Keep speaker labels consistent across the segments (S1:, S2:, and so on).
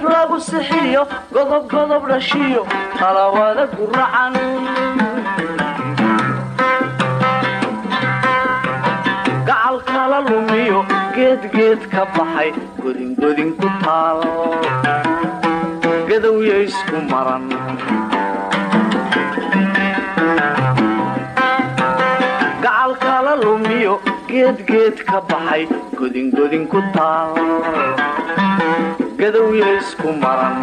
S1: gafgaf lagu sixiyo godob godob dhashiyo talawada guracan gacal kala lumiyo geedgeed ka baxay godingodin ku taal. Gadowya isku maran. Gacal kala ka baxay godingodin ku taal gadowya isku maran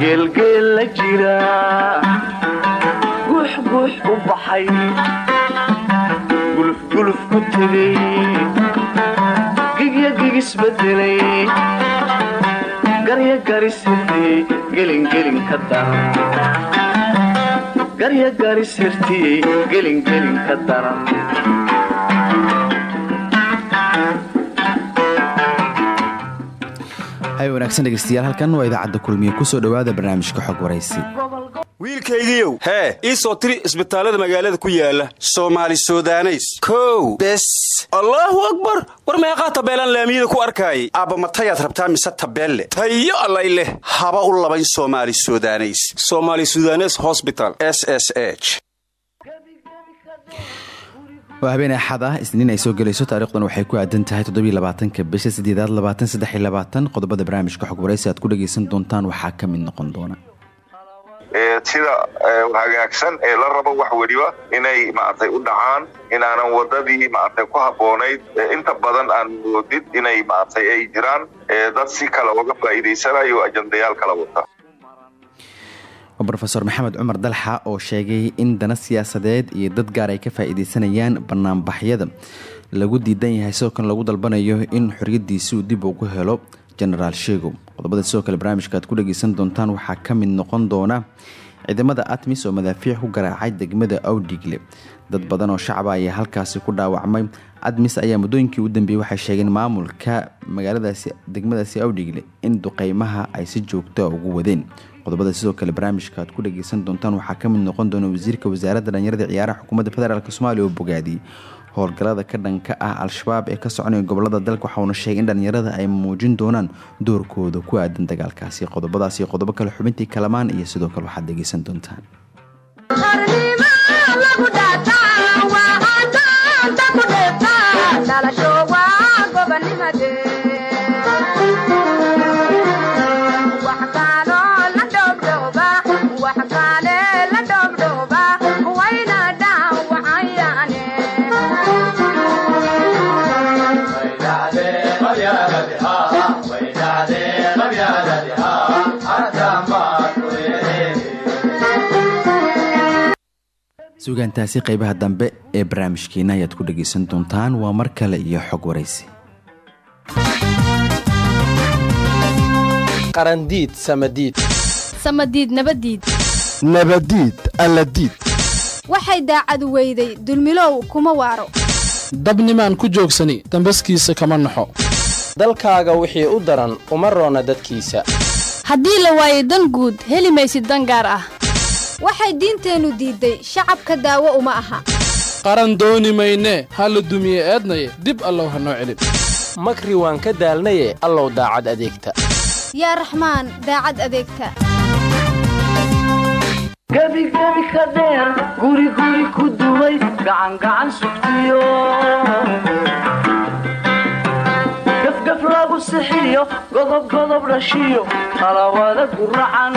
S1: geelgeel la jira guux guux u baxay gulufguluf ku tegay gigya gigisbedelay garya garisirtiyey gelingelin ka daran garya garisirtiyey gelingelin ka daran
S2: hay wanaagsan dhegeystayaal halkan waa idaacadda kulmiye. Kusoo dhowaada barnaamijka xog waraysi
S3: wiilkaygiiow hee ii soo tiri isbitaallada magaalada ku yaalla soomaali sudaneys. Kow bes. Allaahu akbar! War meeqaa tabeelaan laamiyada ku arkaayay? Aabbamatayaad rabtaa mise tabeelle? Tayo allay leh. Haba u labayn soomaali sudaneys. Somaali sudanes hosbital s s
S2: waa habeen axad ah isniin ay soo gelayso taarikhdan waxay ku aadan tahay toddobylabaatanka bisha sideedaad labaatan labaatan. Qodobada barnaamijka xog aad ku dhagaysan doontaan waxaa ka mid noqon doona.
S4: Sida hagaagsan ee la rabo wax weliba inay maaragtay u dhacaan inaanan wadadii maaragtay ku habboonayd inta badan aan moodid inay maaragtay ay jiraan dad si kale uga faa'iidaysanayo ajandayaal kala wata
S2: rofeor maxamed cumar dalxa oo sheegay in dana siyaasadeed iyo dad gaar ay ka faa'iidaysanayaan banaanbaxyada lagu diidan yahay sidoo kan lagu dalbanayo in xoriyadiisi uu dib ugu helo genaraal sheegow qodobada sidoo kale barnaamijka aad ku dhageysan doontaan waxaa ka mid noqon doona ciidamada atmis oo madaafiic ku garaacay degmada awdhigle dad badan oo shacaba ayaa halkaasi ku dhaawacmay. Admis ayaa muddooyinkii u dambeeyey waxay sheegeen maamulka magaaladaasi degmadaasi awdhigle in duqeymaha ay si joogta ugu wadeen qodobada sidoo kale barnaamijka aad ku dhageysan doontaan waxaa ka mid noqon doona wasiirka wasaaradda dhalinyarada ciyaaraha xukuumadda federaalk soomaaliya oo bogaadiyey howlgallada ka dhanka ah al-shabaab ee ka soconaya gobollada dalka waxauna sheegay in dhalinyarada ay muujin doonaan doorkooda ku aadan dagaalkaasi qodobadaas iyo qodobo kale xubintii kalamaan iyo sidoo kale waxaad dhegeysan doontaan sugaantaasi qeybaha dambe ee barnaamijkeena ayaad ku dhageysan doontaan. Waa mar kale iyo xog waraysi
S5: qarandiid samadiid.
S6: Samadiid nabadiid.
S7: Nabadiid alladiid.
S6: Waxay daacadu weyday dulmilow kuma waaro.
S8: Dabnimaan ku joogsani dambaskiisa kama naxo.
S5: Dalkaaga wixii u daran uma roona dadkiisa.
S6: Haddii la waayo dan guud heli maysid dan gaar ah
S9: waxay diinteennu diidday shacabka daawo uma aha.
S8: Qaran dooni maynee ha la dumiye eednaye dib allow ha noo celin.
S5: Makri waan ka daalnaye allow daacad adeegta.
S9: Yaa raxmaan daacad adeegta.
S1: Gebigebi ka dheer guriguri ku duway gacangacan sugtiyo. Gafgaf lagu sixiyo godobgodob dhashiyo talawada guracan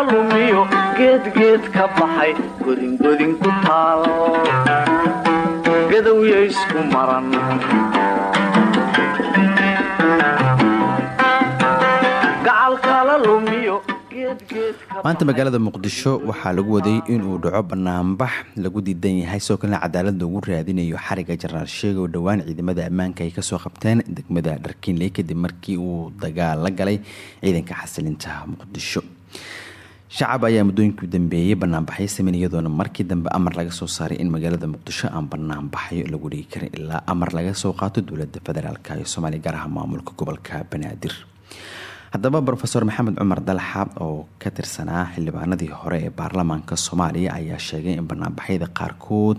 S1: kala lumiyo geedgeed ka baxay godingodin ku taal. Gadowya isku maran.
S2: Maanta magaalada muqdisho waxaa lagu waday inuu dhaco banaanbax lagu diidan yahay sidoo kalena cadaalad loogu raadinayo xariga jenaraal sheega oo dhowaan ciidamada ammaanka ay ka soo qabteen degmada dharkiinley kadib markii uu dagaal la galay ciidanka xasilinta muqdisho shacab ayaa muddooyinkii u dambeeyey banaanbaxyo sameyn iyadoona markii dambe amar laga soo saaray in magaalada muqdisho aan banaanbaxyo lagu dhigi karin ilaa amar laga soo qaato dowladda federaalk ee soomaaliya gaar maamulka gobolka banaadir. Haddaba rofeor maxamed cumar dalxa oo ka tirsanaa xildhibaanadii hore ee baarlamaanka soomaaliya ayaa sheegay in banaanbaxyada qaarkood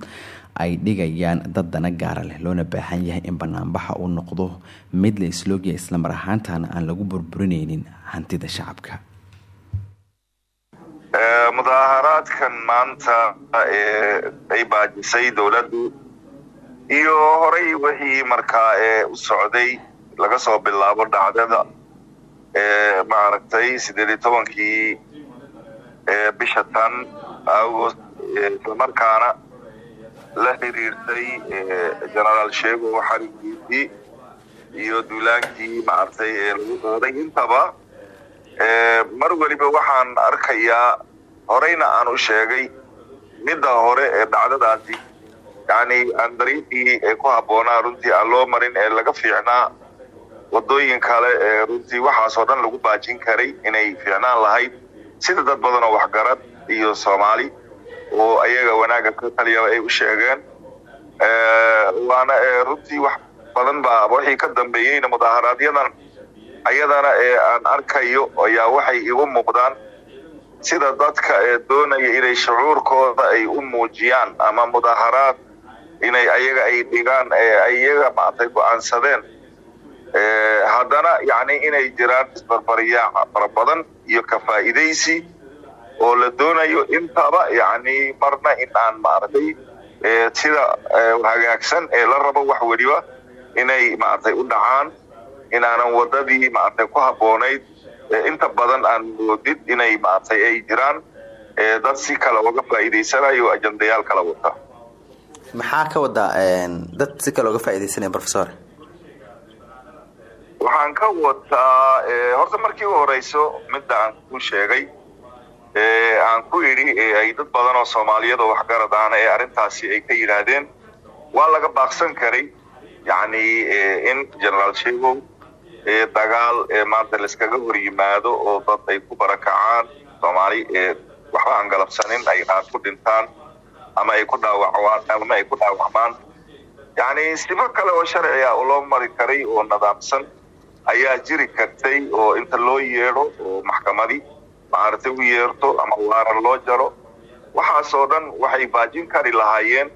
S2: ay dhigayaan dad dana gaara leh loona baahan yahay in banaanbaxa uu noqdo mid la isloogiya islamar ahaantana aan lagu burburineynin hantida shacabka
S4: mudaaharaadkan maanta ay baajisay dowladdu. Iyo horay wixii markaa ee u socday laga soo bilaabo dhacdada maaragtay sideed iyo tobankii bisha tan agost islamarkaana la xiriirtay genaraal sheego xarigiisii iyo duulaankii maaragtay ee lagu qaaday. Intaba mar weliba waxaan arkayaa horeyna aan u sheegay midda hore ee dhacdadaasi. Yani aan dariiqii ee ku habboonaa runtii aan loo marin ee laga fiicnaa wadooyin kale ee runtii waxaasoo dhan lagu baajin karay inay fiicnaan lahayd. Sida dad badan oo waxgarad iyo soomaali oo ayaga wanaagga ka taliya ay u sheegeen. Waana runtii wax badan baa wixii ka dambeeyeyna mudaaharaaadyadan ayadana ee aan arkayo ayaa waxay igu muuqdaan sida dadka ee doonaya inay shucuurkooda ay u muujiyaan ama mudaaharaad inay ayaga ay dhigaan ee ayaga maaragtay go'aansadeen. Haddana yacni inay jiraan isbarbaryaaca fara badan iyo ka faa'iidaysi oo la doonayo intaba yacni marna in aan maaragtay sida hagaagsan ee la rabo wax weliba inay maaragtay u dhacaan inaanan wadadii maaragtay ku habboonayd inta badan aan moodid inay maaragtay ay jiraan dad si kale uga faa'iidaysanayo ajandayaal kala wata.
S2: Maxaa ka wadaa dad si kale uga faaidaysanaya rofesor
S4: waxaan ka wataa horta markii u horeyso midda aan ku sheegay aan ku idhi ay dad badan oo soomaaliyeed oo waxgarad ahna ee arrintaasi ay ka yidhaahdeen waa laga baaqsan karay yacni in generaal shegow dagaal maanta laiskaga hor yimaado oo dad ay ku barakacaan soomaali waxba aan galabsanin ay qaar ku dhintaan ama ay ku dhaawacwaan ama ay ku dhaawacmaan. Yacni sifo kale oo sharci ah oo loo mari karay oo nidaamsan ayaa jiri kartay oo inta loo yeedho oo maxkamadii maaragtay u yeerto ama waaran loo jaro. Waxaasoo dhan waxay baajin kari lahaayeen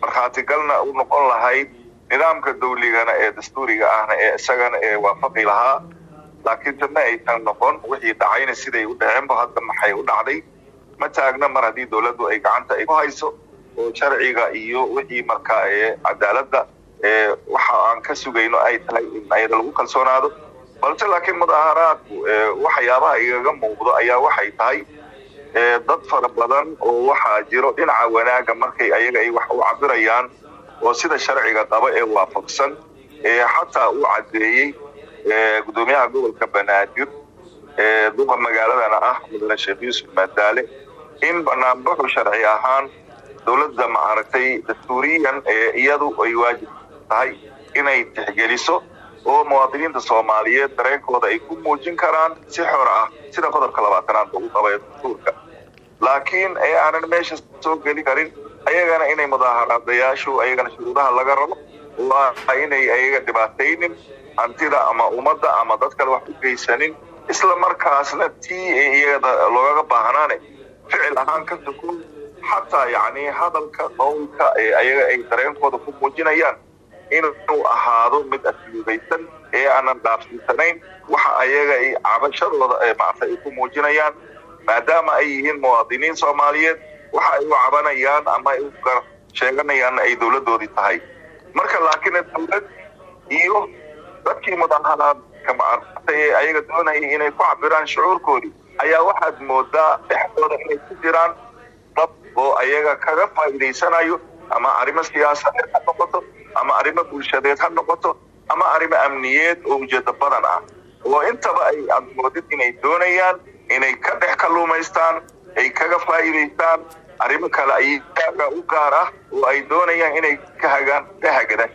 S4: markhaatigalna u noqon lahayd nidaamka dawligana ee dastuuriga ahna ee isagana ee waafaqi lahaa laakiin tana aysan noqon wixii dhacayna siday u dhaceenba hadda maxay u dhacday? Ma taagna mar haddii dawladdu ay gacanta ku hayso oo sharciga iyo wixii markaa cadaaladda waxa aan ka sugayno ay tahay in ayada lagu kalsoonaado. Balse laakiin mudaaharaadku waxyaabaha igaga muuqdo ayaa waxay tahay dad fara badan oo waxaa jiro dhinaca wanaaga markay ayaga ay wax u cabirayaan oo sida sharciga qaba ee waafaqsan ee xataa u caddeeyey gudoomiyaha gobolka banaadir duqa magaaladana ah mudane sheekh yuusuf madaale in banaanbaxu sharci ahaan dowladda maaragtay dastuuriyan ee iyadu ay waajib tahay inay tixgeliso oo muwaadiniinta soomaaliyeed dareenkooda ay ku muujin karaan si xor ah sida qodobka labaatanaad lagu qabayo dastuurka. Laakiin ee aanan meesha soo geli karin ayagana inay mudaaharaadayaashu ayagana shuruudaha laga rabo inay ayaga dhibaataynin hantida ama ummadda ama dad kale wax u geysanin isla markaasna tii iyada loogaga baahnaane ficil ahaan ka soko xataa yacni hadalka qowlka ee ayaga ay dareenkooda ku muujinayaan inuu ahaado mid asluubaysan ee aanan dhaafsiisanayn waxa ayaga ay cabashadooda maaragtay ay ku muujinayaan maadaama ay yihiin muwaadiniin soomaaliyeed waxa ay u cabanayaan ama ay u sheeganayaan ay dowladdoodii tahay. Marka laakiin dowlad iyo dadkii mudaharaadka maaragtay ee ayaga doonayay inay ku cabiraan shucuurkoodii ayaa waxaad moodaa dhexdooda inay ku jiraan dad oo ayaga kaga faa'iidaysanayo ama arrimo siyaasadeed ha noqoto ama arrimo bulshadeed ha noqoto ama arrimo amniyeed oo ujeedo badan ah. Oo intaba ay aad moodid inay doonayaan inay ka dhex kalluumaystaan ay kaga faa'iidaystaan arrimo kale ayaga u gaar ah oo ay doonayaan inay ka hagaan ka hagadaan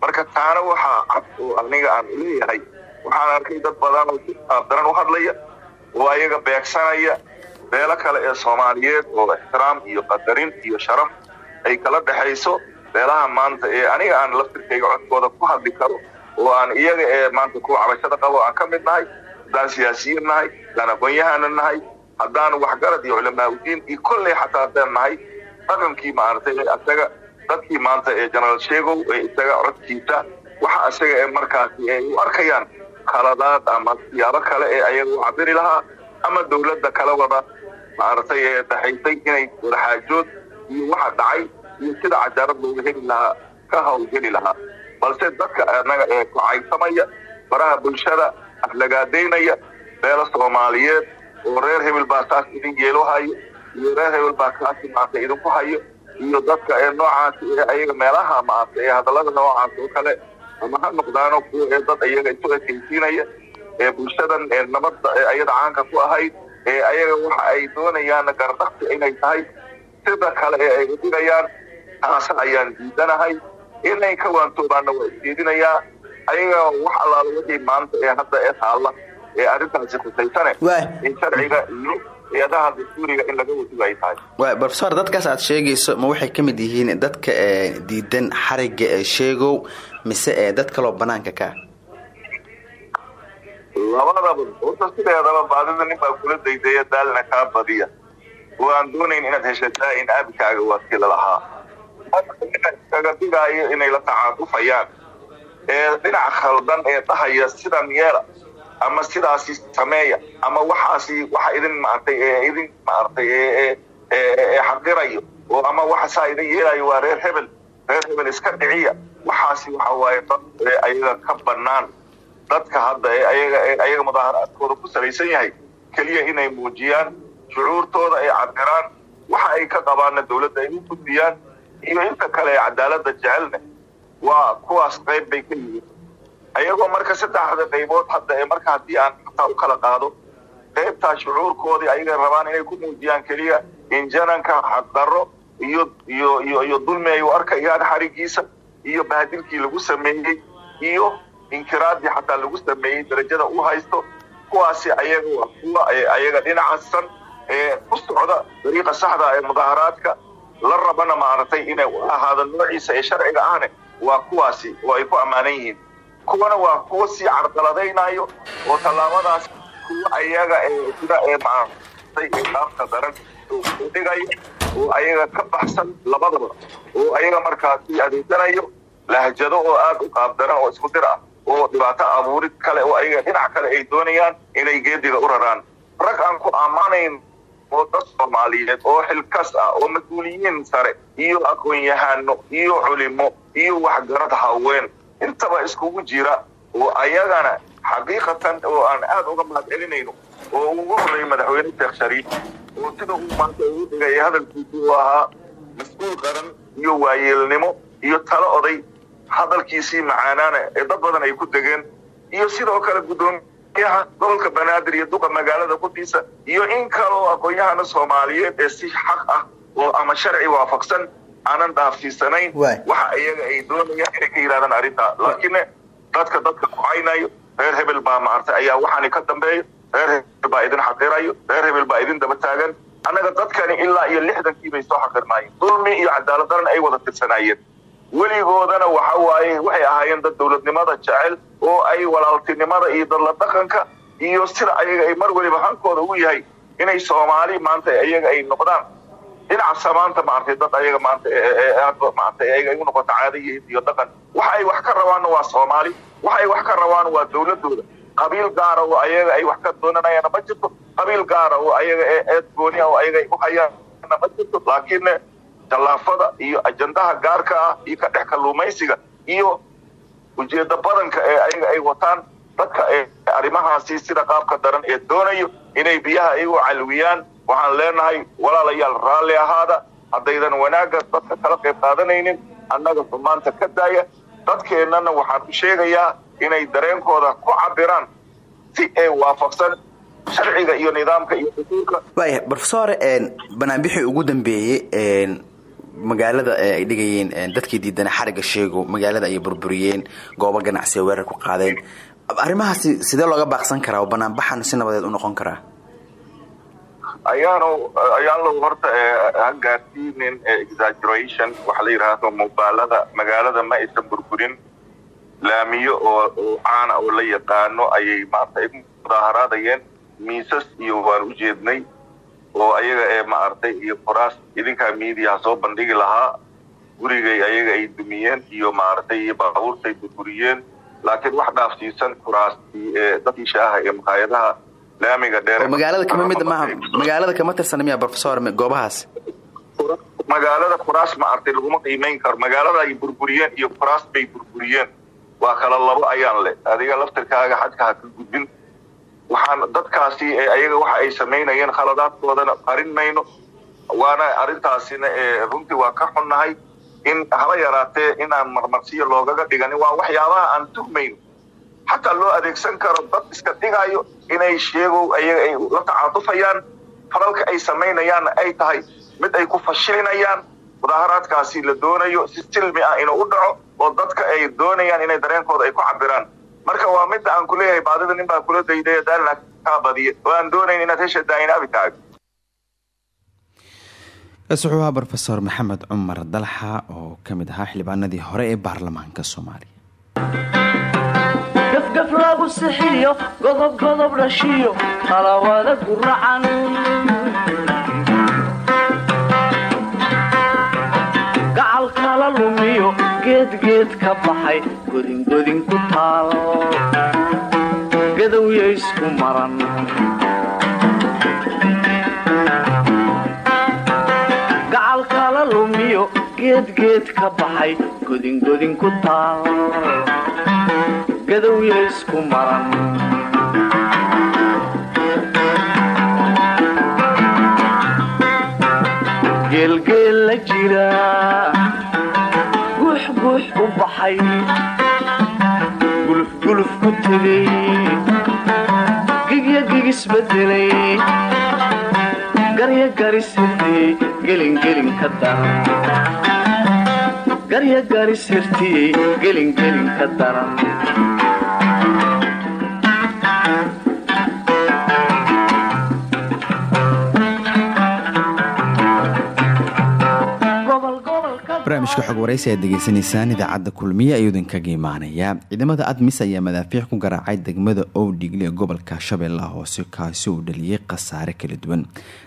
S4: marka taana waxaa cad oo aniga aan leeyahay waxaan arkay dad badan oo si qaabdaran u hadlaya oo ayaga beegsanaya beelo kale ee soomaaliyeed oo ixtiraam iyo qadarin iyo sharaf ay kala dhexayso beelaha maanta ee aniga aan laftirkayga codkooda ku hadli karo oo aan iyaga ee maanta kuwa cabashada qabo aan ka mid nahay haddaan siyaasiyiin nahay haddaan aqoon-yahana nahay haddaan waxgarad iyo culamaa udiin iyo kolley xataa haddaan nahay dhaqankii maaragtay isaga dadkii maanta ee genaraal sheegow ee isaga codkiisa waxa isaga ee markaasi ay u arkayaan khaladaad ama siyaabo kale ee ayaga u cabiri lahaa ama dawladda kala wada maaragtay ee dhaxaysay inay wadaxaajood iyo waxa dhacay iyo sida cajaarad looga heli lahaa ka hawlgeli lahaa. Balse dadka anaga ee kocaysamaya baraha bulshada aflagaadaynaya beelo soomaaliyeed oo reer hebel baa saas idin yeelo hayo iyo reer hebel baa kaasi maanta idinku hayo iyo dadka ee noocaasi ee ayaga meelaha maarta ee hadallada noocaas oo kale ama ha noqdaano kuwa ee dad ayaga isu ekaysiinaya ee bulshadan ee nabadda ayada caanka ku ahayd ee ayaga waxa ay doonayaan gardakti inay tahay sida kale ee ay udhigayaan taase ayaan diidanahay inay ka waantoobaanna waa isjeedinayaa ayaga wax allaala wixii maanta ee hadda ee taalla ee arrintaasi khusaysane in sharciga iyo hay'adaha dastuuriga in laga wadigo ay tahay
S2: brofesor dadkaas aad sheegayso ma waxay ka mid yihiin dadka diidan xariga ee sheegow mise ee dad kaloo banaanka ka?
S4: Labadaba horta sideedaba baadida nin baa kula daydeeya daalna kaa badiya. Oo aan doonayn inaad heshataa in aabikaaga waakila lahaa. Kaga digaayo inay la tacaatufayaan ee dhinac khaldan ee dhahaya sidan yeela ama sidaasi sameeya. Ama waxaasi waxa idin maartay ee idin ee xaqirayo. Oo ama waxa saa idin yeelayo waa reer hebel. Reer hebel iska dhiciya. Waxaasi waxa waaye dad ayaga ka bannaan. Dadka hadda ee ayaga ayaga mudaaharaadkooda ku salaysan yahay keliya inay muujiyaan shucuurtooda ay cabiraan waxa ay ka qabaanna dawladda ay u gudbiyaan iyo inta kale ee cadaaladda jecelne waa kuwaas qayb bay ka yihiin ayagoo marka saddexda qaybood hadda ee marka haddii aan xataa u kala qaado qaybtaa shucuurkoodii ayaga rabaan inay ku muujiyaan keliya in jananka xaqdarro iyo iyo iyo iyo dulmi ay u arkayaan xarigiisa iyo bahdilkii lagu sameeyey iyo inkiraadii xataa lagu sameeyey darajada u haysto kuwaasi ayaga waa kuwa ayaga dhinacasan ee ku socda dariiqa saxda ee mudaaharaadka la rabana maaragtay inay u ahaado noociisa ee sharciga ahne waa kuwaasi oo ay ku ammaanan yihiin kuwana waa kuwa sii carqaladaynayo oo tallaabadaas kuwa ayaga ee sida ee maaragtay ee qaabka daran dhigayo oo ayaga ka baxsan labadaba oo ayaga markaasi adeegsanayo lahjado oo aad u qaabdaran oo isku dir ah oo dhibaato abuurid kale oo ayaga dhinac kale ay doonayaan inay geediga u raraan. Rag aan ku ammaanayn oo dad soomaaliyeed oo xilkas ah oo mas'uuliyiin sare iyo aqoon-yahano iyo culimo iyo waxgarad haween intaba iskugu jira oo ayagana xaqiiqatan oo aan aad uga mahad celinayno oo ugu horreeyay madaxweyne sheekh shariif oo sida uu maanta ugu dhigay hadalkiisi uu ahaa mas'uul qaran iyo waayeelnimo iyo talo oday hadalkiisii macaanaana ee dad badan ay ku degeen iyo sidoo kale guddoomiyaha gobolka banaadir iyo duqa magaalada kutiisa iyo in kaloo aqoon-yahana soomaaliyeed ee si xaq ah oo ama sharci waafaqsan aanan dhaafsiisanayn waxa iyaga ay doonayaan inay ka yidhahdaan arrintaa laakiin dadka dadka kucaynayo reer hebel baa maartay ayaa waxaani ka dambeeyo reer hebel baa idin xaqirayo reer hebel baa idin daba taagan. Annaga dadkani ilaa iyo lixdankii bay soo xaqirnaayeen. Dulmi iyo cadaalad daran ay wada tirsanaayeen weligoodana waxa waaye waxay ahaayeen dad dawladnimada jecel oo ay walaaltinimada iyo dadla dhaqanka iyo sida ayaga ay mar weliba hankooda ugu yahay inay soomaali maanta ayaga ay noqdaan dhinaca samaanta maartay dad ayaga maanta maartay ayaga ay u noqoto caada iyo dhaqan. Waxa ay wax ka rabaanna waa soomaali waxa ay wax ka rabaan waa dawladooda qabiil gaara oo ayaga ay wax ka doonanayaanna ma jirto. Qabiil gaara oo ayaga ee eed gooni ah oo ayaga ay u hayaanna ma jirto. Laakiin tallaafada iyo ajandaha gaarka ah iyo ka dhex kalluumaysiga iyo ujeedda badanka ee ayaga ay wataan dadka arrimahaasi sida qaabka daran ee doonayo inay biyaha ay u calwiyaan waxaan leenahay walaalayaal raalli ahaada haddaydan wanaagga dadka kala qayb qaadanaynin annaga xumaanta ka daaya. Dadkeennana waxaan u sheegayaa inay dareenkooda ku cabiraan si ay waafaqsan sharciga iyo nidaamka iyo dastuurka
S2: waaya brofesor banaanbixii ugu dambeeyey magaalada ay dhigayeen dadkii diidana xariga sheego magaalada ayay burburiyeen goobo ganacsi ay weerar ku qaadeen. Arrimahaasi sidee looga baaqsan karaa oo banaanbaxan si nabadeed u noqon karaa
S4: ayaanu ayaanlow horta ha gaarsiinin exaggeration waxa la yidhaahdo mubaalada. Magaalada ma aysan burburin. Laamiyo oo caana oo la yaqaano ayay maarta mudaaharaadayeen miisas iyo waan u jeednay oo ayaga ee maaragtay iyo kuraas idinkaa miidiyaha soo bandhigi lahaa. Gurigay ayaga ay dumiyeen iyo maaragtay iyo baabuurtay burburiyeen. Laakiin wax dhaafsiisan kuraastii ee dadkii shaaha ee maqaayadaha
S2: magaalada kama mid maaha. Magaalada kama tirsan miya professor goobahaas.
S4: Magaalada kuraas maaragtay laguma qiimayn karo. Magaalada ay burburiyeen iyo kuraas bay burburiyeen. Waa kala labo ayaan leh adiga laftirkaaga xadka ha ka gudbin. Waxaan dadkaasi ee ayaga waxa ay samaynayeen khaladaadkoodana qarin mayno. Waana arrintaasina ee runtii waa ka xunnahay. In haba yaraatee inaan marmarsiyo loogaga dhiganin waa waxyaabaha aan tuhmayno xataa loo adeegsan karo dad iska dhigayo inay sheegow ay la tacaatufayaan falalka ay samaynayaanna ay tahay mid ay ku fashilinayaan mudaaharaadkaasi la doonayo si silmi ah inuu u dhaco oo dadka ay doonayaan inay dareenkooda ay ku cabiraan marka waa midda aan ku leeyahay baadida nin baa kula daydaya daalna kaa badiya oo doonayn inaad hesha daayinabitaaga
S2: kaas wuxuu ahaa rofesor maxamed cumar dalxa oo ka mid ahaa xildhibaanadii hore ee baarlamaanka soomaaliya
S1: lagu sixiyo godob godob dhashiyo talawada guracan gacal kala lumiyo geedgeed ka baxay godingodin ku taal. Gadowya isku maran. Gacal kala ka baxay godingodin ku taal gadowya isku maran geelgeel la jira. Guux guux u baxay. Gulufguluf ku tegay. Gigya gigisbedelay garya garisirtiyey gelingelin ka daran garya garisirtiyey gelingelin ka daran
S2: barnaamijka xog waraysi aad degeysanaysaan idaacadda kulmiye ayuu idinkaga imaanayaa ciidamada admis ayaa madaafiic ku garaacay degmada owdhigle ee gobolka shabeellaha hoose kaasi uu dhaliyey khasaare kala duwan.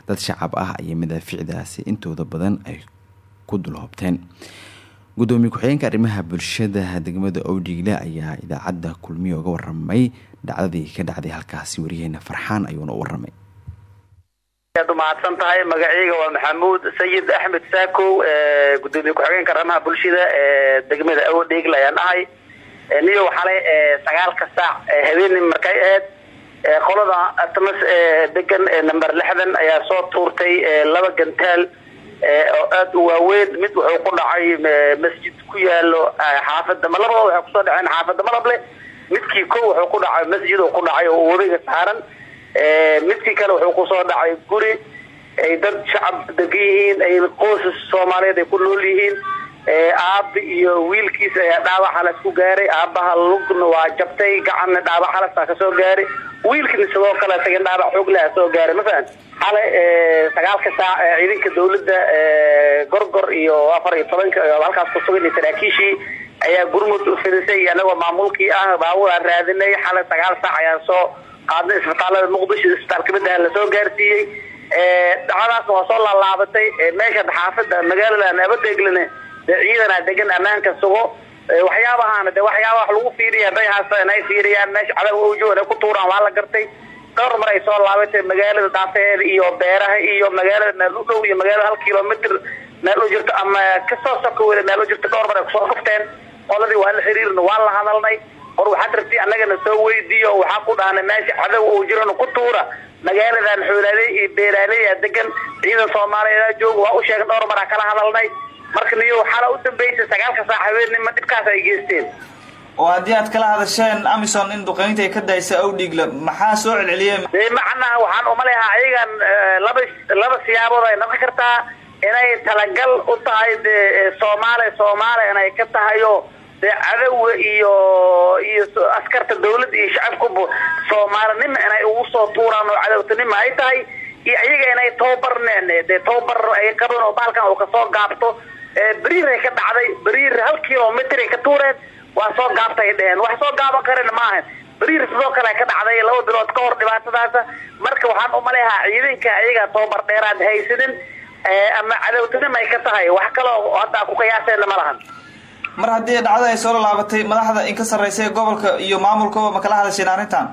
S2: Dad shacab ah ayay madaafiicdaasi intooda badan ay ku dulhoobteen. Gudoomiye ku-xigeenka arrimaha bulshada degmada owdhigle ayaa idaacadda kulmiye uga waramay dhacdadii ka dhacday halkaasi wariyaheena farxaan ayuuna u waramay
S10: aad umahadsan tahay magacayga waa maxamuud sayid axmed saakow gudoomiye ku-xigeenka arrimaha bulshada ee degmada awdheegle ayaan ahay niyo xalay sagaalka saac habeenii markay ahayd qolada atmas degan number lixdan ayaa soo tuurtay laba gantaal oo aada u waaweyn. Mid wuxuu ku dhacay masjid ku yaalo xaafada ma labadooda waxay ku soo dhaceen xaafada malable midkii ko wuxuu ku dhacay masjid oo ku dhacay oo wadiga saaran midkii kale wuxuu ku soo dhacay guri. Ay dad shacab degan yihiin ay qoysas soomaaliyeed ay ku nool yihiin. Aabi iyo wiilkiis ayaa dhaawac halas ku gaaray. Aabaha lugna waa jabtay gacanna dhaawac halasaa ka soo gaaray. Wiilkina sidoo kale isaga dhaawac xoog leh soo gaaray. Mafahan xalay sagaalka saac ciidanka dawladda gorgor iyo afar iyo tobanka halkaas kusugan saraakiishii ayaa gurmud fidisay anagoo maamulkii ah baabur aan raadinay xalay sagaal saac ayaan soo qaadnay isbitaalada muqdisho isbitaalka madaha la soo gaarsiiyey. Dhacdaasna waa soo laalaabatay meesha xaafada magaalada nabadeeglane dee ciidanaa degan ammaanka sugo. Waxyaabahaana de waxyaaba wax lagu fiiriya haday haasta inay fiiriyaan. Meesha cadawga ujo inay ku tuuraan waa la gartay. Dhowr mar ay soo laabatay magaalada daafaheeda iyo beeraha iyo magaalada meel u dhow iyo magaalada hal kilomitr meel u jirto ama ka soo soka weda meel u jirto. Dhowr mar ay ku soo dhufteen qoladii waa la xiriirna waa la hadalnay hor waxaad rabti annagana soo weydiiyo waxaa ku dhahnay meesha cadawga uu jirana ku tuura. Magaaladan xoolaaley iyo beeraaleya degan ciidan soomaaliyeed jooga waa u sheegay dhowr maraa kala hadalnay. Marka niyo xala u dambeysay sagaalka saac habeenima dhibkaas ay geysteen.
S11: Oo haddii aad kala hadasheen amison in duqeynta ay ka daysa awdhiigla maxaa soo celceliyey
S10: de macnaha waxaan umalehaa ayagan laba laba siyaabood ay noqon kartaa. Inay talagal u tahay de soomaaliya soomaaliya inay ka tahayo dee cadowga iyo iyo askarta dawladda iyo shacabkuba soomaalinima inay ugu soo tuuraan oo cadowtanima ay tahay? Iyo iyaga inay tababarneen dee tababar ay qaban oo baalkan uu ka soo gaabto. Beriiray ka dhacday beriir hal kilomitr ay ka tuureen. Waa soo gaabtay dheheen. Wax soo gaaban karin maahan bariir sidoo kale ka dhacday laba bilood ka hor dhibaatadaasa. Marka waxaan umaleehaa ciidanka ayaga tababar dheeraad haysanin ama cadowtinimo ay ka tahay? Wax kaloo hadda ku qiyaaseena ma lahan
S11: mar haddii dhacdo ay soo laalaabatay madaxda in ka sarreysa ee gobolka iyo maamulkaba ma kala hadasheen arrintan?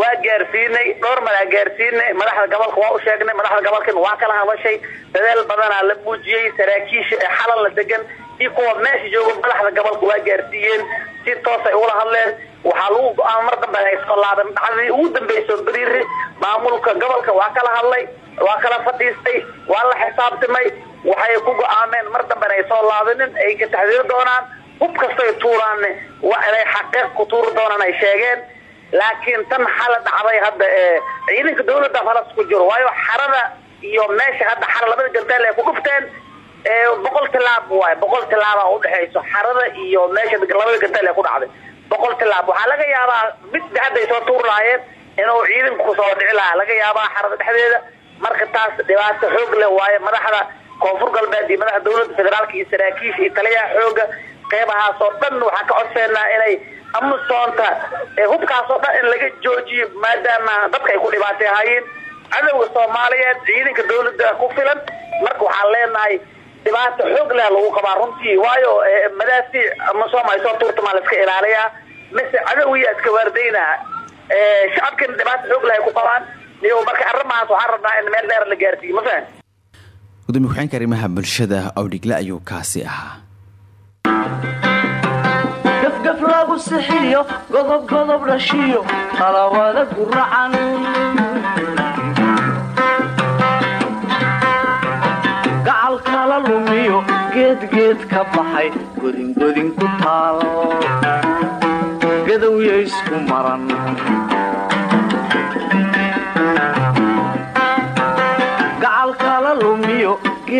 S10: Waa gaarsiinay dhowr madaa gaarsiinay. Madaxda gobolka waa u sheegnay madaxda gobolkan waa kala hadashay. Dadaal badanaa la muujiyey saraakiisha ee xalal la degan. Iyo kuwa meesha jooga madaxda gobolka waa gaarsiiyeen. Si toos ay ula hadleen waxaa lagu go'aan mar dambe ay soo laaban. Dhacdadii ugu dambeyso bariiri maamulka gobolka waa kala hadlay waa kala fadhiistay waa la xisaabtamay. Waxay ku go'aameen mar dambena ay soo laabinin ay ka taxdiiri doonaan hub kastay tuuraan waa inay xaqiiq ku tuuri doonaan ay sheegeen. Laakiin tan xala dhacday hadda ee ciidanka dawladda falas ku jiro waayo xarada iyo meesha hadda xara labada gantaal ay ku dhufteen boqol tilaab waay boqol tilaaba udhexayso xarada iyo meesha labada gantaal ay ku dhacday. Boqol tilaab waxaa laga yaabaa mid hadday soo tuur lahaayeen inuu ciidanku ku soo dhici laga yaabaa xarada dhexdeeda marka taas dhibaato xoog leh waaye madaxda koonfur galbeed iyo madaxda dawladda federaalka iyo saraakiisha iyo taliyaha qeybahaas oo dhan waxaan ka codseenaa inay amasoonta hubkaas oo dhan in laga joojiyo maadaama dadka ay ku dhibaatay ahaayeen cadowga soomaaliyeed ciidanka dawladda ku filan. Marka waxaan leenahay dhibaato xoog leh lagu qabaa runtii waayo madaasi amasoom ay soo tuurtamaa la iska ilaaliyaa. Mise cadowiya iska waardaynaa shacabkana dhibaato xoog leh ay ku qabaan. Iyo marka arrimahaas waxaan rabnaa in meel dheer la gaarsiiyo ma fahan
S2: gudoomiye ku-xeenka arrimaha bulshada awdhigle ayuu kaasi ahaa
S1: gafgaf lagu sixiyo dhashiyo qalawada guracan lumiyo geedgeed ka baxay godingodin ku taal. Gadowya isku maran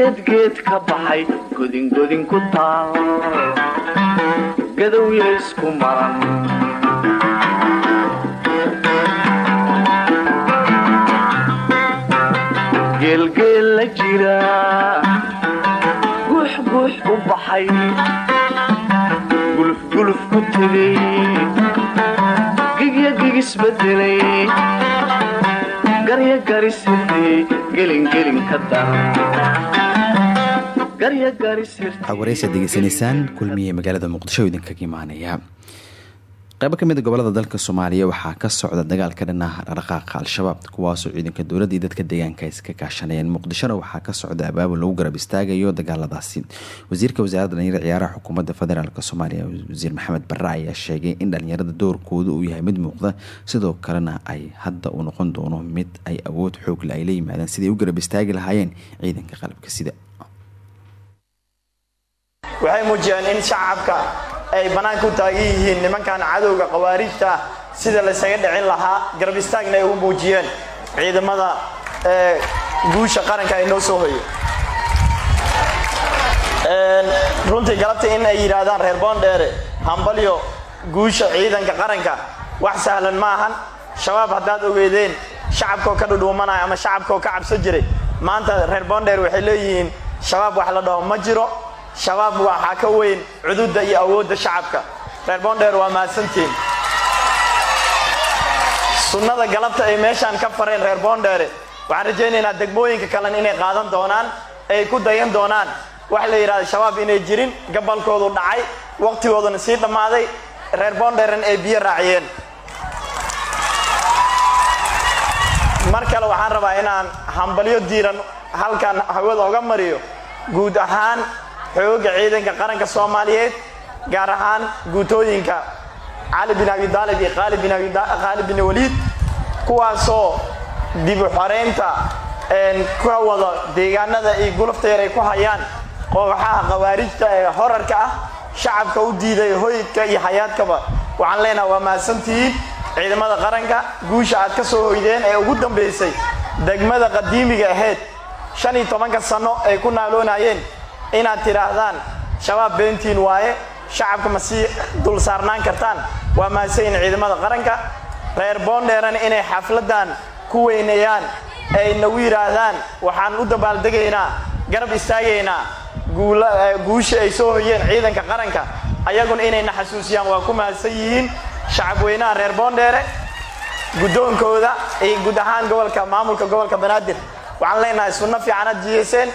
S1: geedgeed ka baxay godingodin ku taal gadowya isku maran geelgeel la jira guux guux u baxay gulufguluf ku tegay gigya gigisbedelay garya garisirtay gelingelin ka daran
S2: waxaa waraysa degeysanaysaan kulmiye magaalada muqdisho idinkaga imaanaya. Qaybo ka mid a gobollada dalka soomaaliya waxaa ka socda dagaal ka dhan ah al-shabaab kuwaasoo ciidanka dowladda iyo dadka deegaanka iska kaashanayeen muqdishona waxaa ka socda abaabul lagu garab istaagayo dagaaladaasi. Wasiirka wasaaradda dhalinyarada ciyaaraha xukuumadda federaalk soomaaliya wasiir maxamed barre ayaa sheegay in dhalinyarada doorkooda uu yahay mid muuqda sidoo kalena ay hadda uu noqon doono mid ay awood xoogle ay la yimaadeen siday u garab istaagi lahaayeen ciidanka qalabka sida
S12: waxay muujiyeen in shacabka ay bannaanka u taagan yihiin nimankan cadowga khawaarijta ah sida laysaga dhicin lahaa garab istaagna ay u muujiyeen ciidamada guusha qaranka ay noo soo hoyo. Runtii galabta in ay yidhaahdaan reer boondheere hambalyo guusha ciidanka qaranka wax sahlan ma ahan. Shabaab haddaad ogeedeen shacabkaoo ka dhudhuumanaya ama shacabkaoo ka cabso jiray maanta reer boondheer waxay leeyihiin shabaab wax la dhaho ma jiro shabaab waxaa ka weyn cududda iyo awoodda shacabka. Reer boondheer waa mahadsantiin sunnada galabta ay meeshaan ka fareen reer boondheere waxaan rajaynaynaa degmooyinka kalen inay qaadan doonaan ay ku dayan doonaan. Waxa la yidhahda shabaab inay jirin gabalkoodu dhacay wakhtigooduna sii dhammaaday reer boondheerna ay biyo raaciyeen. Mar kale waxaan rabaa inaan hambalyo diiran halkan hawada oga mariyo. Guud ahaan xooga ciidanka qaranka soomaaliyeed gaar ahaan guutooyinka cali bin abi daalib iyo khaalid bin waliid kuwaasoo dibu xoreynta ka wada deegaanada iyo gulufta yar ay ku hayaan kooxaha khawaarijta ee horarka ah shacabka u diiday hoydka iyo xayaadkaba waxaan leenaha waa mahadsantihiin ciidamada qaranka guusha aad ka soo hoydeen ee ugu dambaysay degmada qadiimiga ahayd shan iyo tobanka sanno ay ku naaloonayeen inaad tidhaahdaan shabaab beentiin waaye shacabka ma sii dul saarnaan kartaan. Waa mahadsanyiin ciidamada qaranka. Reer boondheerana inay xafladdan ku weyneeyaan ay nagu yidhaahdaan waxaan u dabaaldegaynaa garab istaagaynaa guusha ay soo hoyeen ciidanka qaranka. Ayaguna inayna xasuusiyaan waa ku mahadsan yihiin shacabweynaha reer boondheere guddoonkooda iyo guud ahaan gobolka maamulka gobolka banaadir. Waxaan leenahay sunno fiicanaad jiyeyseen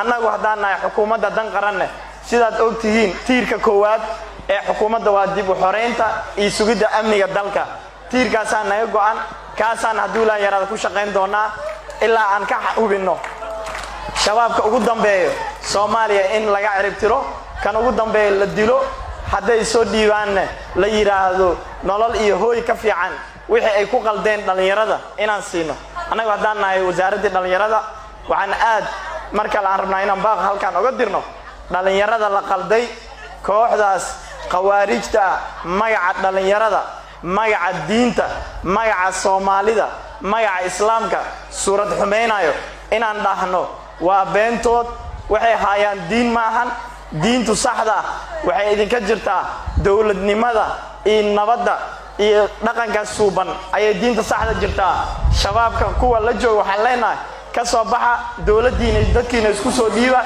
S12: annagu haddaan nahay xukuumadda dan qaranne sidaad og tihiin tiirka koowaad ee xukuumadda waa dib u xoraynta iyo sugidda amniga dalka. Tiirkaasaan naga go'an kaasaan hadduu ilaa yaraada ku shaqayn doonaa ilaa aan ka hubinno shabaabka ugu dambeeyo soomaaliya in laga ciribtiro kan ugu dambeeyo la dilo hadday soo dhiibaanne la yidhaahdo nolol iyo hooy ka fiican wixii ay ku qaldeen dhallinyarada inaan siino. Annagu haddaan nahay wasaaraddii dhallinyarada waxaan aad mar kale aan rabnaa inaan baaq halkaan oga dirno dhallinyarada la qalday kooxdaas khawaarijta ah magaca dhallinyarada magaca diinta magaca soomaalida magaca islaamka suurad xumaynayo inaan dhahno waa beentood waxay haayaan diin maahan diintu saxda waxay idinka jirtaa dowladnimada iyo nabadda iyo dhaqanka suuban ayay diinta saxda jirtaa. Shabaabka kuwa la jooga waxaan leenahay ka soo baxa dowladdiina dadkiina isku soo dhiiba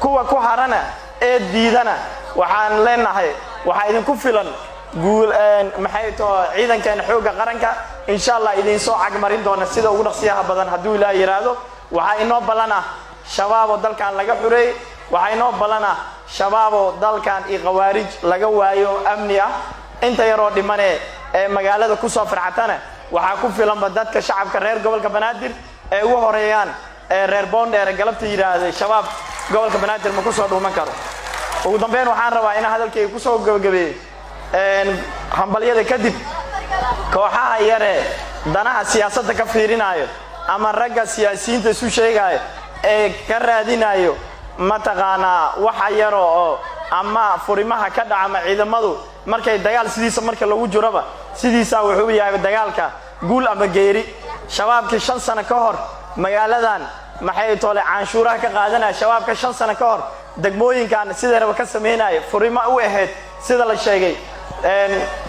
S12: kuwa ku harana ee diidana. Waxaan leenahay waxaa idinku filan guul maxay too ciidankeena xoogga qaranka. Insha allah idin soo cagmarin doona sida ugu dhaqsiyaha badan hadduu ilaah yidhaahdo waxaa inoo ballan ah shabaaboo dalkan laga xureey waxaa inoo ballan ah shabaaboo dalkan iyo khawaarij laga waayo amni ah. Inta yaroo dhimane ee magaalada ku soo farxatana waxaa ku filanba dadka shacabka reer gobolka banaadir ee ugu horeeyaan ee reer boondheere galabta yidhaahday shabaab gobolka banaadir ma ku soo dhuuman karo. Ugu dambeyn waxaan rabaa inaan hadalkayga ku soo gabagabeeyo hambalyada kadib kooxaha yaree danaha siyaasadda ka fiirinayo ama ragga siyaasiyiinta isu sheegayo ee ka raadinayo mataqaanaa waxa yaro oo ama furimaha ka dhaca ama ciidamadu markay dagaal sidiisa marka lagu jiroba sidiisaa wuxuu yahay dagaalka guul ama geeri shabaabkii shan sano ka hor magaaladan maxay toole canshuuraha ka qaadanaya shabaabka shan sano ka hor degmooyinkan sideeraba ka samaynaya furimo u ahayd sida la sheegay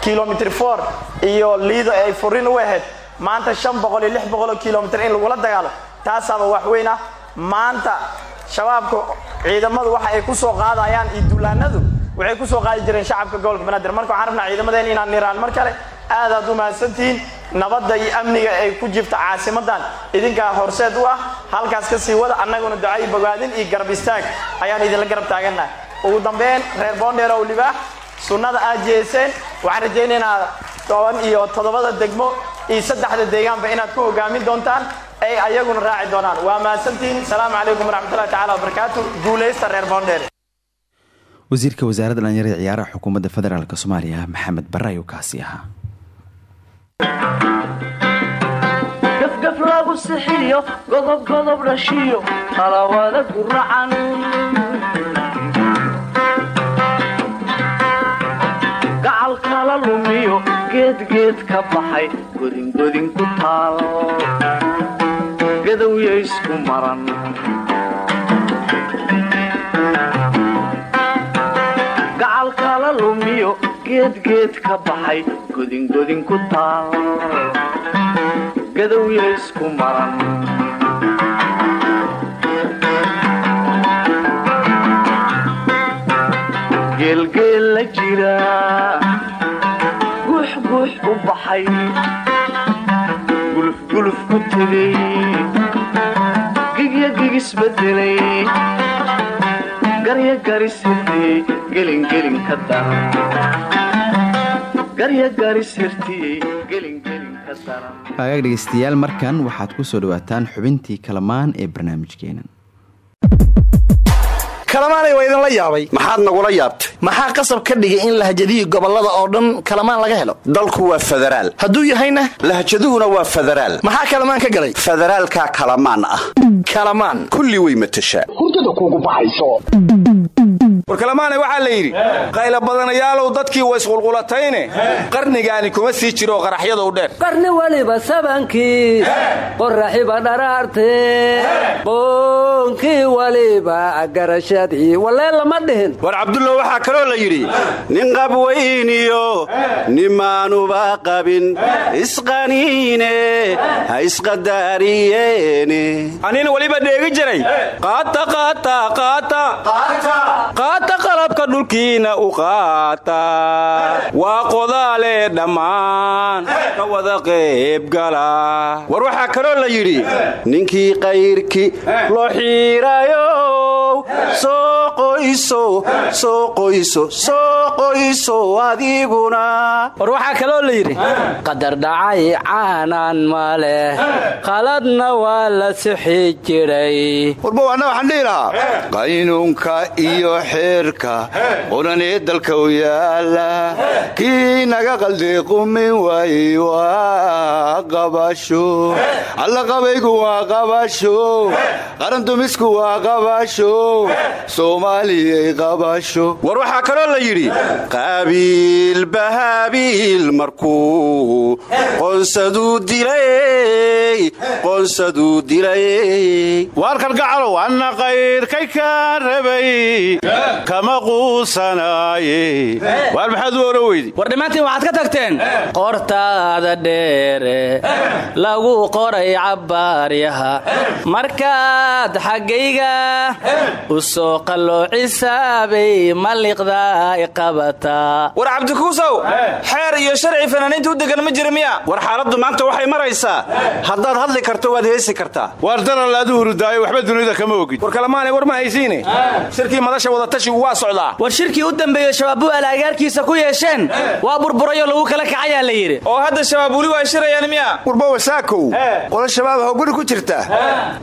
S12: kilomitr for iyo liido ay furin u ahayd maanta shan boqol iyo lix boqoloo kilomitr in lagula dagaalo taasaaba wax weyn ah. Maanta shabaabka ciidamadu waxa ay ku soo qaadayaan iyo duulaanadu waxay ku soo qaadi jireen shacabka gobolka banaadir. Marka waxaan rabnaa ciidamadeen inaan niraan mar kale aadaad u mahadsantihiin nabadda iyo amniga ay ku jirta caasimadan. Idinkaa horseed u ah halkaas ka sii wada annaguna ducayi bogaadin iyo garab istaag. Ayaan idinla garab taagannahay ugu dambeyn reer boondheer oo libaax sunnada aad jeeseen waxaan rajaynaynaa toban iyo toddobada degmo iyo saddexda deegaanba inaad ku hogaamin doontaan ay ayaguna raaci doonaan. Waa mahadsantihiin asalaamu calaykum waraxmatullahi tacala wabarakaatu guulaysta reer boondheer
S2: wasiirka wasaaradda dhalinyarada ciyaaraha xukuumadda federaalk soomaaliya maxamed barre ayuu kaasi ahaa
S1: gafgaf lagu sixiyo godob godob dhashiyo talawada guracan gacal kala lumiyo geedgeed ka baxay godingodin ku taal. Gadowya isku maran geedgeed ka baxay godingodin ku taal gadowya isku maran geelgeel la jira. Guux guux u baxay. Gulufguluf ku tegay. Gigya gigisbedelay garya garisirtiyey gelingelin ka daran
S2: hagaag dhegeystayaal markan waxaad ku soo dhawaataan xubintii kalamaan ee barnaamijkeena
S13: kalamaanay waa idinla yaabay.
S3: Maxaad nagula yaabtay?
S13: Maxaa qasab ka dhigay in lahjadihii gobollada oo dhan kalamaan laga helo?
S3: Dalku waa federaal.
S13: Hadduu yahayna
S3: lahjaduhuna waa federaal.
S13: Maxaa kalamaan ka galay?
S3: Federaalkaa kalamaan ah.
S13: Kalamaan.
S3: Kulli way matashaa
S7: hurdada kuugu baxayso
S3: war kalamaane waxaa la yidhi qayla badanayaalow dadkii wa isqulqulatayne qarnigaani kuma sii jiro qaraxyada u dheer.
S14: Qarni waliba sabankii qoraxiba dharaartee qoonkii waliba garashadii walee lama dhihin.
S3: War cabdullo waxaa kaloo la yidhi nin qabweyniyo nimaanuba qabin isqaniine ha isqadaariyeene anina weliba dheegi jiray. Qaata qaata qaata. Qaata. Qalab qodobka dhulkiina u qaata. Waa qodaale dhammaan ka wada qaybgala war waxaa kaloo la yidhi ninkii qayrki loo xiirayow soo qoyso soo qoyso soo qoyso adiguna.
S14: War waxaa kaloo la yidhi qadar dhacay caanaan ma leh qaladna waa la sixi jiray.
S15: Warba waana waxaan dhihi lahaa qaynuunka iyo xeerka quranee dalka u yaalla kii naga qaldi qumin waayey waa qabasho allaqabaygu waa qabasho qarandumisku waa qabasho soomaaliyay qabasho
S3: war waxaa kaloo la yidhi qaabiil bahaabiil markuu qoonsaduu dilay qoonsaduu dilay
S16: waarkan gacalow anna qayrkay kaa rabay kama quusanaaye waar maxaad u oro weydi
S14: war dhammaantiin waxaad ka tagteen qortaada dheere lagu qoray cabbaaryaha markaad xaggayga u soo qalloocisabay maliqdaay qabataa
S11: war cabdikuusow xeer iyo sharci fanaaniinta u degan ma jira miya.
S3: War xaaladdu maanta waxay maraysaa. Haddaad hadli karto waad heesi kartaa.
S16: Waar daral aad u hurudaayo waxba dunida kama ogid.
S17: War kalemaanay war ma haysiine shirkii madasha wadatashigu waa socdaa.
S14: War shirkii u dambeeye shabaab bu'aal agaarkiisa ku yeesheen waa burburayoo lagu kala kacayaa la yidhi.
S11: Oo hadda shabaab weli waa shirayaan miya.
S15: Warba wasaakow qola shabaab oo guri ku jirta.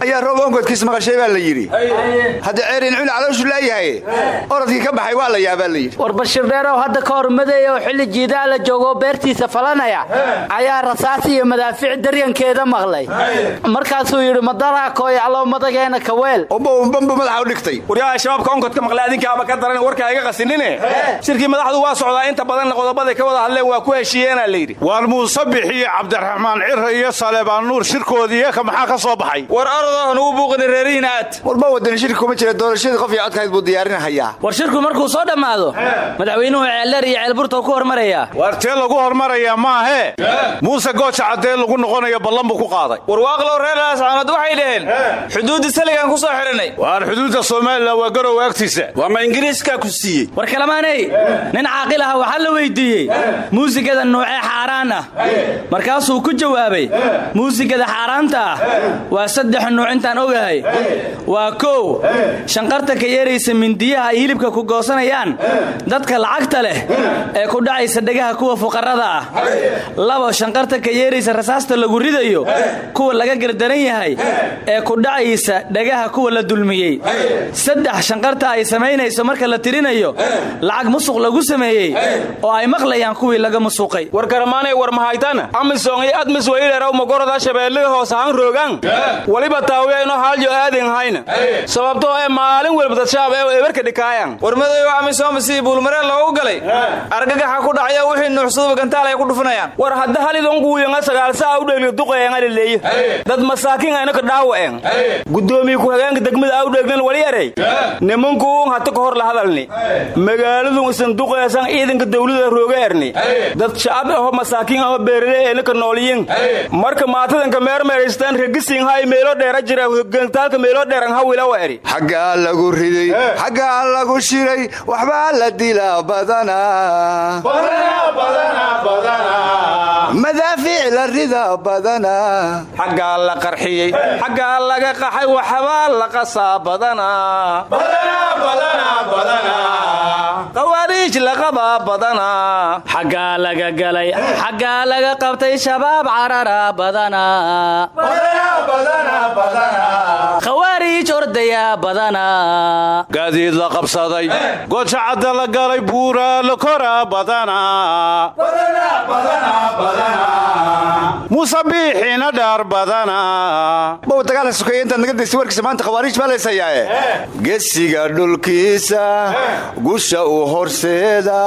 S15: Ayaa roob ongodkiis maqashay baa la yidhi hadda ceerin culi calooshu laayahay orodkii ka baxay waa la yaabaa la yidhi.
S14: War bashir dheerow hadda ka hor madeeya oo xilli jiidaa la joogoo beertiisa falanaya ayaa rasaas iyo madaafiic daryankeeda maqlay. Markaasuu yidhi madaraa kooyaclow madageena kaweel
S15: bambu madaxa u dhigtay.
S17: Waryaha shabaabka onkodka maqlay adinkaaba ka daran warkaa iga qasinine? Shirkii madaxdu waa socdaa inta badanna qodobaday ka wada hadleen waa ku heshiiyeenaa layidhi
S16: waar muuse bixiyo cabdiraxmaan cira iyo saleebaan nuur shirkoodiiyaka maxaa ka soo baxay?
S11: War arodo nugu buuqina reerihiina aad.
S15: Warba wadani shirki kuma jira doorashadii qof iyo codkahayd buu diyaarinahayaa
S14: war shirku markuu soo dhammaado madaxweynuhu ceeldheer iyo ceelburta ku hormarayaa
S16: waar tee lagu hormarayaa maahee muuse gooja caddee lagu noqonayo ballan buu ku qaaday.
S11: Warwaaqlow reer laascaanood waxay dhaheen xuduudda saligaan ku soo xidhannay
S16: waar xuduudda somalilan waa garow agtiisa
S3: waa ma ingiriiskaa ku siiyey?
S14: War kalamaaney nin caaqil aha waxaa la weyddiiyey muusigada nuucee xaaraan ah. Markaasuu ku jawaabay muusigada xaaraanta ah waa saddex nuuc intaan ogahay. Waa kow shanqarta ka yeeraysa mindiyaha ay hilibka ku goosanayaan dadka lacagta leh ee ku dhacaysa dhegaha kuwa fuqarrada ah. Labo shanqarta ka yeeraysa rasaasta lagu ridayo kuwa laga gardaran yahay ee ku dhacaysa dhegaha kuwa la dulmiyey. Saddex shanqarta ay samaynayso marka la tirinayo lacag musuq lagu sameeyey oo ay maqlayaan kuwii laga musuqay
S17: war garamaanay war mahaytan amisom iyo admis walileeraw magorada shabeellada hoos ahaan roogaan? Waliba taawiya inoo haalyo aadin hayna. Sababtoo ee maalin welba dadshaab ee ebarka dhikaayan
S11: war madayo amisom sidii buulmareen loogu galay. Argagaxa ku dhacaya wixii nuuxsaduba gantaal ay ku dhufanayaan.
S17: War hadda halidonguuyanga sagaalsaa u dhegli duqeengalileeyo dad masaakiin aynaka dhaawa'en guddoomiye ku-xigeenka degmada awdheegnan wali erey nimankuun hata ka hor la hadalni. Magaaladun isan duqeesan ciidanka dawlada rooga erni. Dad shacab aho masaakiin aho beerale eenaka nooliyin marka maatadanka meermeeraystaan regisiin hay meelo dheera jira gantaalka meelo dheeran hawilawa eri
S15: xaggaa lagu riday xaggaa lagu shiray waxbaa la dilaa badanaa madaafiic la rida badanaa
S17: xaggaa la qarxiyey xaggaa laga qaxay waxbaa la qasaa badanaa qawaariij laqabaa badanaa
S14: xaggaa laga galay xaggaa laga qabtay shabaab carara badanaa khawaariij ordaya badanaa
S16: gaadiid la qabsaday goja cadda la galay buuraa la koraa badanaa muuse biixina dhaar badanaa
S15: bow dagaalka sokeeye intaad naga daysa warkiisa maanta khawaariij baa laysayaae gesiga dhulkiisa gusha uu horse geedaheeda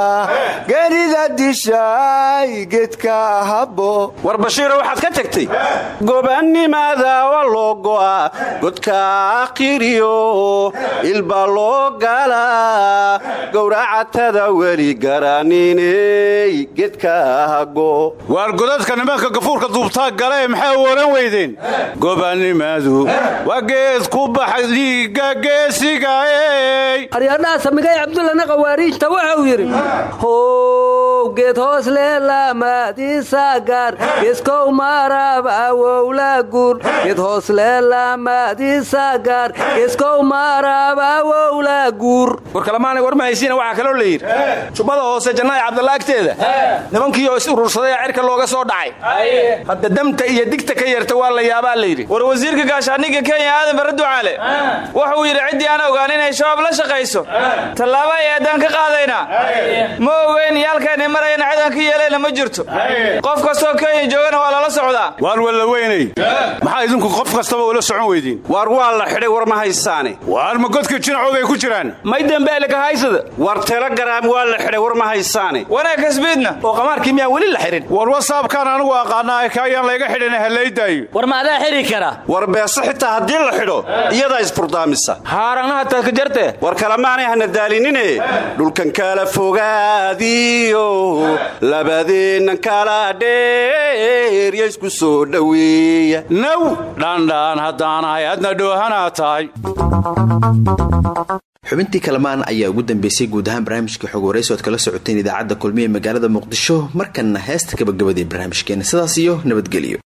S15: geerida dishaay geedka habo
S3: war bashiiro waxaad ka tagtay gobannimada waa loo go'a godka akhiriyo ilba loo galaa gowracatada weli garaniney gedka hago
S16: waar godadka nimanka gafuurka duubtaa gale maxaa waran weydeen? Gobannimadu waa geed ku baxay dhiigga geesigaey
S18: aryadhaha samigay cabdullana qawaariijta waxa uu yidhi how geed hoos leelaamaadiisagaar geeskow maaraab awowla guur geed hoos leelaamaadiisagaar geeskow maaraab awowla guur.
S17: Warkalamaanay war mahaysiina waxaa kaloo la yidhi jubbada hoose jannaay cabdalla agteeda nimankiioo is urursaday cirka looga soo dhacay. Hadda damta iyo digta ka yeerta waa la yaabaa la yidhi.
S11: War wasiirka gaashaandhigga kenya aadan barre ducaale wuxuu yidhi ciddii aan ogaan inay shabaab la shaqayso. Tallaabo ay eeddaan ka qaadaynaa ma ogeyn yaalkaynay marayana cidaan ka yeelayna ma jirto. Qof kastoo kenya joogana waa lala socdaa.
S16: Waar walla weynay maxaa idinku qof kastaba ula socon weydiin?
S3: Waar waa la xidhay war ma haysaane.
S16: Waar ma godka jinacoogay ku jiraan?
S17: May dembeeleka haysada.
S3: War telegaraam waa la xidhay war ma haysaane.
S11: Wanaa kasbiidna
S17: oo qamaarkii miyaan weli la xidhin?
S16: War wasaabkaan anigu aqaanaa kaayaan layga xidhin halaydaayo
S14: war ma adaa xidhi kara?
S3: War beese xitaa haddii la xidho iyadaa isburdaamisa
S17: haaragnaha taaka jarte
S3: war kalemaanay hana daalinine dhulkan kala fogaadiyo labadeennan kala dheerya isku soo dhoweeya
S16: naw dhandhaan haddaanahay adna dhoohanaa tahay.
S19: Xubintii kalamaan ayaa ugu dambeysay guud ahaan barnaamijka xog waraysi oad kala socoteen idaacadda kulmiye magaalada muqdisho markanna heesta gabagabadii barnaamijkeena. Sidaas iyo nabadgelyo